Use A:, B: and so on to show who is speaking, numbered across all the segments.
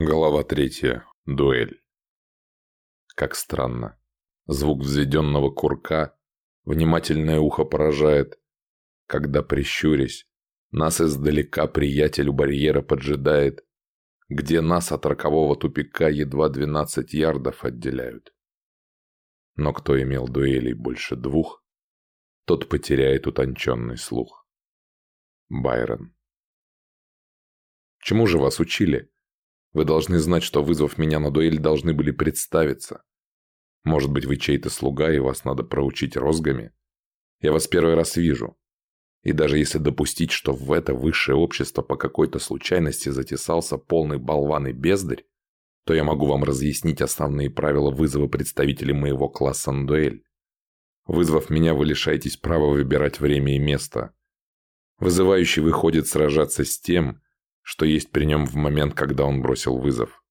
A: Глава третья. Дуэль. Как странно. Звук взведенного курка внимательное ухо поражает, когда, прищурясь, нас издалека приятель у барьера поджидает, где нас от рокового тупика едва двенадцать ярдов отделяют. Но кто имел дуэлей больше двух, тот потеряет утонченный слух. Байрон. Чему же вас учили? Вы должны знать, что, вызвав меня на дуэль, должны были представиться. Может быть, вы чей-то слуга, и вас надо проучить розгами? Я вас первый раз вижу. И даже если допустить, что в это высшее общество по какой-то случайности затесался полный болван и бездарь, то я могу вам разъяснить основные правила вызова представителей моего класса на дуэль. Вызвав меня, вы лишаетесь права выбирать время и место. Вызывающий выходит сражаться с тем, что есть при нем в момент, когда он бросил вызов.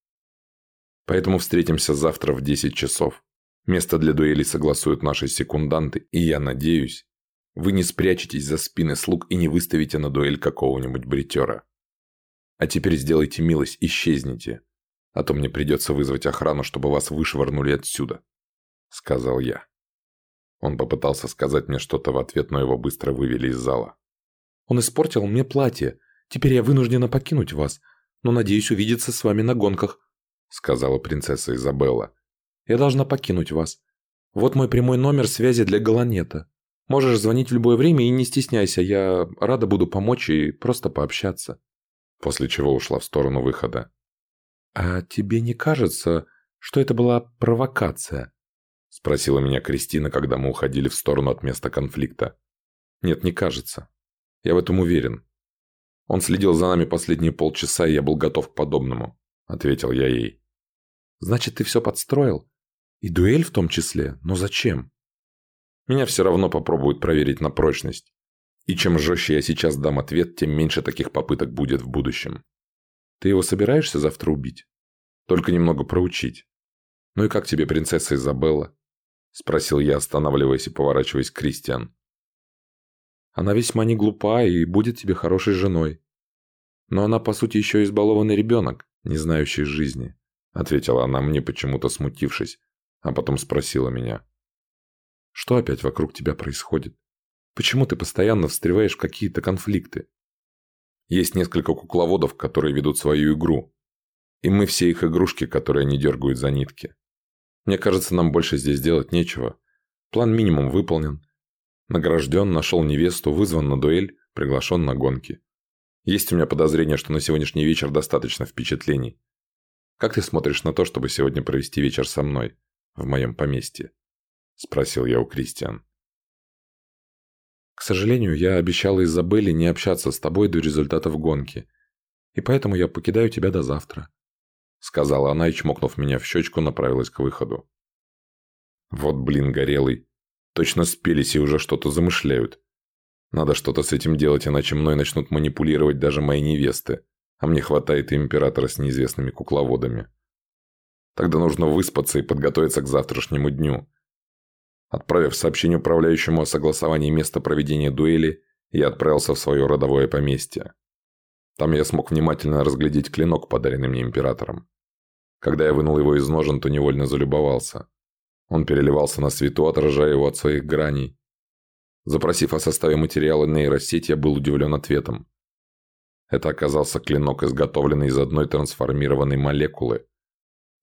A: Поэтому встретимся завтра в 10 часов. Место для дуэли согласуют наши секунданты, и я надеюсь, вы не спрячетесь за спины слуг и не выставите на дуэль какого-нибудь бритера. А теперь сделайте милость, исчезните, а то мне придется вызвать охрану, чтобы вас вышвырнули отсюда», — сказал я. Он попытался сказать мне что-то в ответ, но его быстро вывели из зала.
B: «Он испортил мне платье. Теперь я вынуждена покинуть вас, но надеюсь увидеться с вами на гонках», — сказала принцесса Изабелла. «Я должна покинуть вас. Вот мой прямой номер связи для Галанета. Можешь звонить в любое время и не стесняйся, я рада буду помочь и просто пообщаться».
A: После чего ушла в сторону выхода.
B: «А тебе не кажется, что это была провокация?» — спросила меня Кристина, когда мы уходили в сторону от места конфликта.
A: «Нет, не кажется. Я в этом уверен. Он следил за нами последние полчаса, и я был готов к подобному», — ответил я ей.
B: «Значит, ты все подстроил? И дуэль в том числе? Но зачем?»
A: «Меня все равно попробуют проверить на прочность. И чем жестче я сейчас дам ответ, тем меньше таких попыток будет в будущем.
B: Ты его собираешься завтра убить?
A: Только немного проучить. Ну и как тебе принцесса Изабелла?» — спросил я, останавливаясь и поворачиваясь к Кристиан.
B: Она весьма не глупа и будет тебе хорошей женой. Но она, по сути, еще избалованный ребенок, не знающий жизни», — ответила она мне, почему-то смутившись, а потом спросила меня. «Что опять вокруг тебя происходит? Почему ты постоянно встреваешь в какие-то конфликты?»
A: «Есть несколько кукловодов, которые ведут свою игру, и мы все их игрушки, которые не дергают за нитки. Мне кажется, нам больше здесь делать нечего. План минимум выполнен, Награжден, нашел невесту, вызван на дуэль, приглашен на гонки. Есть у меня подозрение, что на сегодняшний вечер достаточно впечатлений. Как ты смотришь на то, чтобы сегодня провести вечер со мной, в моем поместье?» Спросил я у Кристиан.
B: «К сожалению, я обещала Изабелле не общаться с тобой до результатов гонки, и поэтому я покидаю тебя до завтра», сказала она и, чмокнув меня в щечку, направилась к выходу.
A: «Вот блин, горелый. Точно спелись и уже что-то замышляют. Надо что-то с этим делать, иначе мной начнут манипулировать даже мои невесты, а мне хватает и императора с неизвестными кукловодами. Тогда нужно выспаться и подготовиться к завтрашнему дню. Отправив сообщение управляющему о согласовании места проведения дуэли, я отправился в свое родовое поместье. Там я смог внимательно разглядеть клинок, подаренный мне императором. Когда я вынул его из ножен, то невольно залюбовался. Он переливался на свету, отражая его от своих граней. Запросив о составе материала нейросеть, я был удивлен ответом. Это оказался клинок, изготовленный из одной трансформированной молекулы.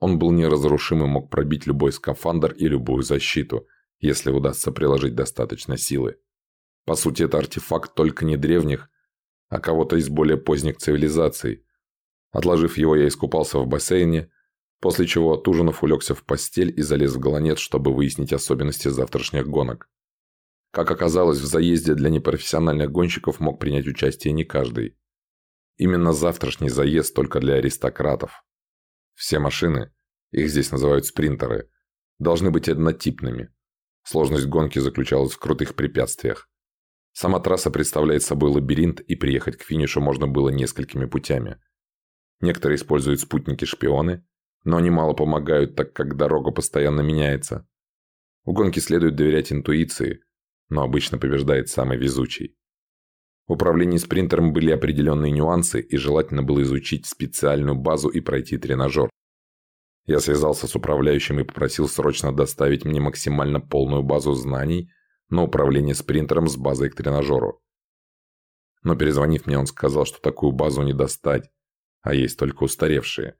A: Он был неразрушим и мог пробить любой скафандр и любую защиту, если удастся приложить достаточно силы. По сути, это артефакт только не древних, а кого-то из более поздних цивилизаций. Отложив его, я искупался в бассейне, после чего от ужинов улегся в постель и залез в голонет, чтобы выяснить особенности завтрашних гонок. Как оказалось, в заезде для непрофессиональных гонщиков мог принять участие не каждый. Именно завтрашний заезд только для аристократов. Все машины, их здесь называют спринтеры, должны быть однотипными. Сложность гонки заключалась в крутых препятствиях. Сама трасса представляет собой лабиринт, и приехать к финишу можно было несколькими путями. Некоторые используют спутники-шпионы, но они мало помогают, так как дорога постоянно меняется. В гонке следует доверять интуиции, но обычно побеждает самый везучий. В управлении спринтером были определенные нюансы, и желательно было изучить специальную базу и пройти тренажер. Я связался с управляющим и попросил срочно доставить мне максимально полную базу знаний на управление спринтером с базой к тренажеру. Но перезвонив мне, он сказал, что такую базу не достать, а есть только устаревшие.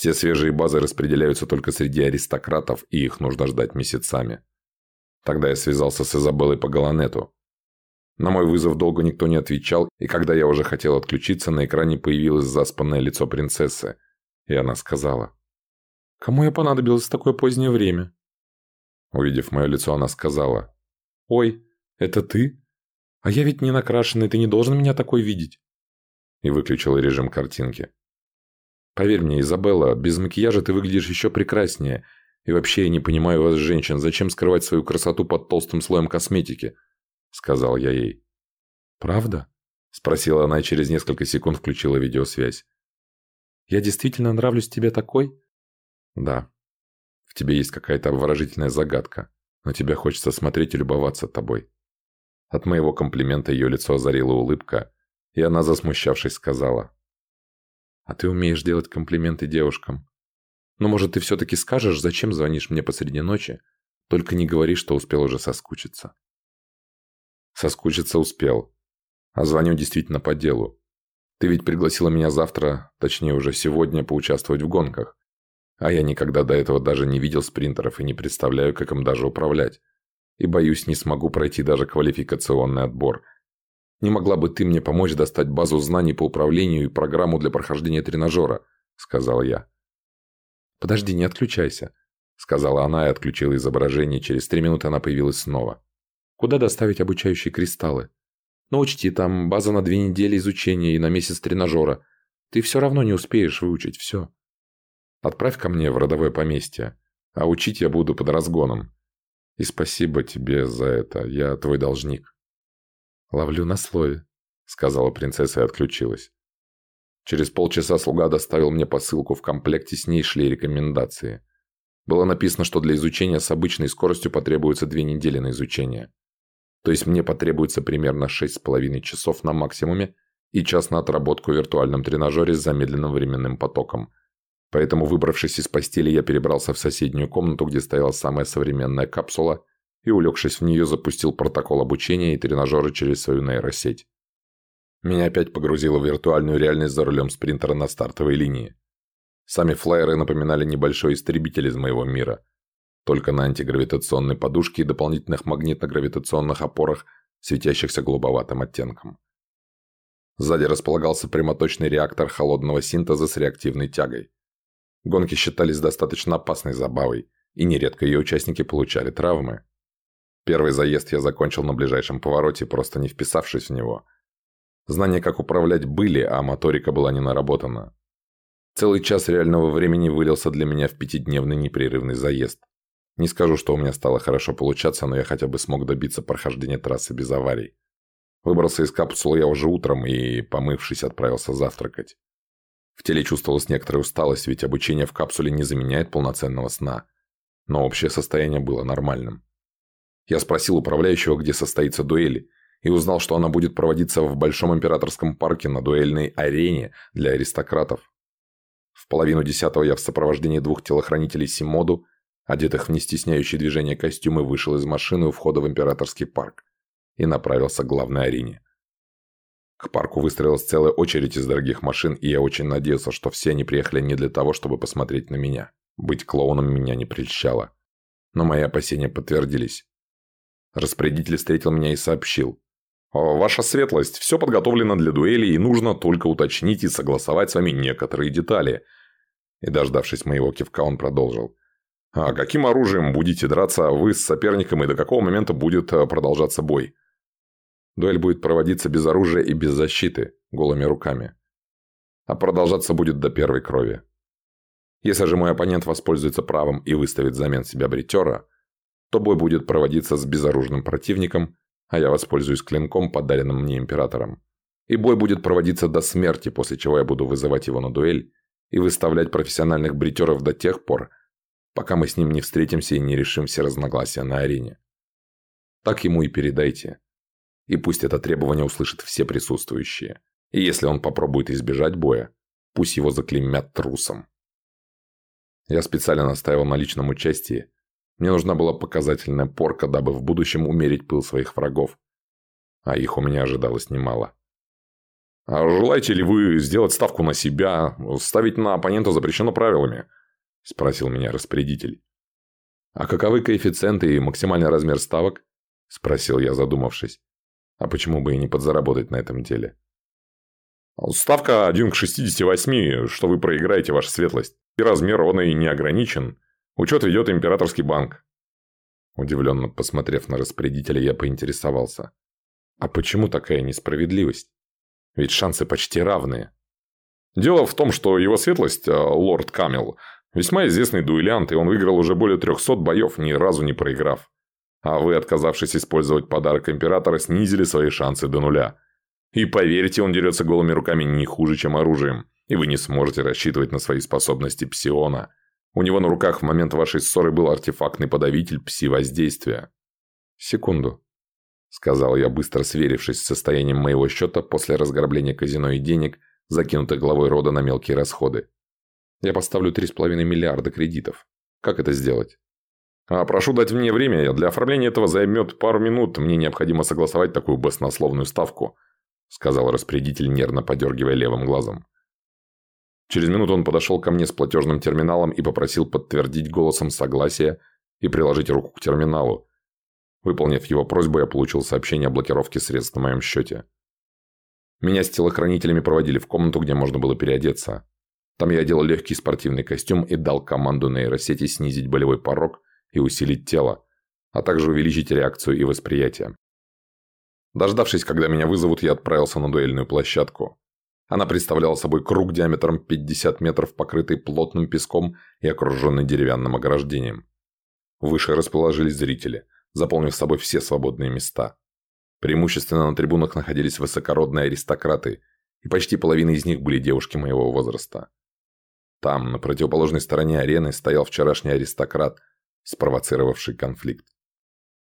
A: Все свежие базы распределяются только среди аристократов, и их нужно ждать месяцами. Тогда я связался с Изабеллой по Галанету. На мой вызов долго никто не отвечал, и когда я уже хотел отключиться, на экране появилось заспанное лицо принцессы – и она сказала. «Кому я понадобилось в такое позднее время?» Увидев мое лицо, она сказала. «Ой, это ты? А я ведь не накрашенный, ты не должен меня такой видеть!» И выключила режим картинки. «Поверь мне, Изабелла, без макияжа ты выглядишь еще прекраснее. И вообще я не понимаю вас, женщин, зачем скрывать свою красоту под толстым слоем косметики?» Сказал я ей. «Правда?» Спросила она и через несколько секунд включила видеосвязь. Я действительно нравлюсь тебе такой? Да. В тебе есть какая-то обворожительная загадка, но тебе хочется смотреть и любоваться тобой. От моего комплимента ее лицо озарила улыбка, и она, засмущавшись, сказала. «А ты умеешь делать комплименты девушкам. Но, может, ты все-таки скажешь, зачем звонишь мне посреди ночи? Только не говори, что успел уже соскучиться». Соскучиться успел. А звоню действительно по делу. Ты ведь пригласила меня завтра, точнее уже сегодня, поучаствовать в гонках. А я никогда до этого даже не видел спринтеров и не представляю, как им даже управлять. И боюсь, не смогу пройти даже квалификационный отбор. Не могла бы ты мне помочь достать базу знаний по управлению и программу для прохождения тренажера?» – сказал я. «Подожди, не отключайся», – сказала она и отключила изображение. Через три минуты она появилась снова. «Куда доставить обучающие кристаллы?» Но учти, там база на две недели изучения и на месяц тренажера. Ты все равно не успеешь выучить все. Отправь ко мне в родовое поместье, а учить я буду под разгоном. И спасибо тебе за это, я твой должник. Ловлю на слове, сказала принцесса и отключилась. Через полчаса слуга доставил мне посылку, в комплекте с ней шли рекомендации. Было написано, что для изучения с обычной скоростью потребуется две недели на изучение. То есть мне потребуется примерно 6,5 часов на максимуме и час на отработку в виртуальном тренажере с замедленным временным потоком. Поэтому, выбравшись из постели, я перебрался в соседнюю комнату, где стояла самая современная капсула, и, улегшись в нее, запустил протокол обучения и тренажеры через свою нейросеть. Меня опять погрузило в виртуальную реальность за рулем спринтера на стартовой линии. Сами флайеры напоминали небольшой истребитель из моего мира – только на антигравитационной подушке и дополнительных магнитно-гравитационных опорах, светящихся голубоватым оттенком. Сзади располагался прямоточный реактор холодного синтеза с реактивной тягой. Гонки считались достаточно опасной забавой, и нередко ее участники получали травмы. Первый заезд я закончил на ближайшем повороте, просто не вписавшись в него. Знания, как управлять, были, а моторика была не наработана. Целый час реального времени вылился для меня в пятидневный непрерывный заезд. Не скажу, что у меня стало хорошо получаться, но я хотя бы смог добиться прохождения трассы без аварий. Выбрался из капсулы я уже утром и, помывшись, отправился завтракать. В теле чувствовалась некоторая усталость, ведь обучение в капсуле не заменяет полноценного сна. Но общее состояние было нормальным. Я спросил управляющего, где состоится дуэль, и узнал, что она будет проводиться в Большом Императорском парке на дуэльной арене для аристократов. В половину десятого я в сопровождении двух телохранителей Симоду одетых в нестесняющие движения костюмы, вышел из машины у входа в Императорский парк и направился к главной арене. К парку выстроилась целая очередь из дорогих машин, и я очень надеялся, что все они приехали не для того, чтобы посмотреть на меня. Быть клоуном меня не прельщало. Но мои опасения подтвердились. Распорядитель встретил меня и сообщил. «Ваша светлость, все подготовлено для дуэли, и нужно только уточнить и согласовать с вами некоторые детали». И, дождавшись моего кивка, он продолжил. А каким оружием будете драться вы с соперником и до какого момента будет э, продолжаться бой? Дуэль будет проводиться без оружия и без защиты, голыми руками. А продолжаться будет до первой крови. Если же мой оппонент воспользуется правом и выставит взамен себя бритера, то бой будет проводиться с безоружным противником, а я воспользуюсь клинком, подаренным мне императором. И бой будет проводиться до смерти, после чего я буду вызывать его на дуэль и выставлять профессиональных бритеров до тех пор, пока мы с ним не встретимся и не решим все разногласия на арене. Так ему и передайте. И пусть это требование услышат все присутствующие. И если он попробует избежать боя, пусть его заклеймят трусом. Я специально настаивал на личном участии. Мне нужна была показательная порка, дабы в будущем умерить пыл своих врагов. А их у меня ожидалось немало. «А желаете ли вы сделать ставку на себя? Ставить на оппонента запрещено правилами?» – спросил меня распорядитель. «А каковы коэффициенты и максимальный размер ставок?» – спросил я, задумавшись. «А почему бы и не подзаработать на этом деле?» «Ставка 1 к 68, что вы проиграете, ваша светлость. И размер он и не ограничен. Учет ведет императорский банк». Удивленно посмотрев на распорядителя, я поинтересовался. «А почему такая несправедливость? Ведь шансы почти равные». «Дело в том, что его светлость, э, лорд Камел, весьма известный дуэлянт, и он выиграл уже более 300 боев, ни разу не проиграв. А вы, отказавшись использовать подарок императора, снизили свои шансы до нуля. И поверьте, он дерется голыми руками не хуже, чем оружием и вы не сможете рассчитывать на свои способности псиона. У него на руках в момент вашей ссоры был артефактный подавитель пси-воздействия. «Секунду», — сказал я, быстро сверившись с состоянием моего счета после разграбления казино и денег, закинутых главой рода на мелкие расходы. «Я поставлю 3,5 миллиарда кредитов. Как это сделать?» А прошу дать мне время, для оформления этого займет пару минут, мне необходимо согласовать такую баснословную ставку», сказал распорядитель, нервно подергивая левым глазом. Через минуту он подошел ко мне с платежным терминалом и попросил подтвердить голосом согласие и приложить руку к терминалу. Выполнив его просьбу, я получил сообщение о блокировке средств на моем счете. Меня с телохранителями проводили в комнату, где можно было переодеться. Там я одел легкий спортивный костюм и дал команду нейросети снизить болевой порог и усилить тело, а также увеличить реакцию и восприятие. Дождавшись, когда меня вызовут, я отправился на дуэльную площадку. Она представляла собой круг диаметром 50 метров, покрытый плотным песком и окруженный деревянным ограждением. Выше расположились зрители, заполнив собой все свободные места. Преимущественно на трибунах находились высокородные аристократы, и почти половина из них были девушки моего возраста. Там, на противоположной стороне арены, стоял вчерашний аристократ, спровоцировавший конфликт.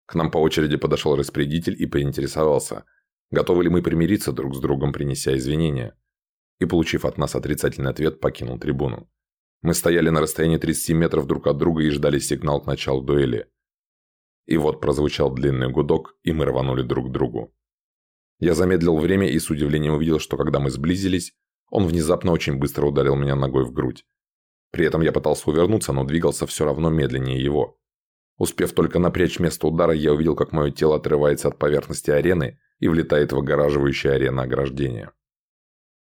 A: К нам по очереди подошел распорядитель и поинтересовался, готовы ли мы примириться друг с другом, принеся извинения и, получив от нас отрицательный ответ, покинул трибуну. Мы стояли на расстоянии 30 метров друг от друга и ждали сигнал к началу дуэли. И вот прозвучал длинный гудок, и мы рванули друг к другу. Я замедлил время и с удивлением увидел, что когда мы сблизились, он внезапно очень быстро ударил меня ногой в грудь. При этом я пытался увернуться, но двигался все равно медленнее его. Успев только напрячь место удара, я увидел, как мое тело отрывается от поверхности арены и влетает в огораживающее арену ограждение.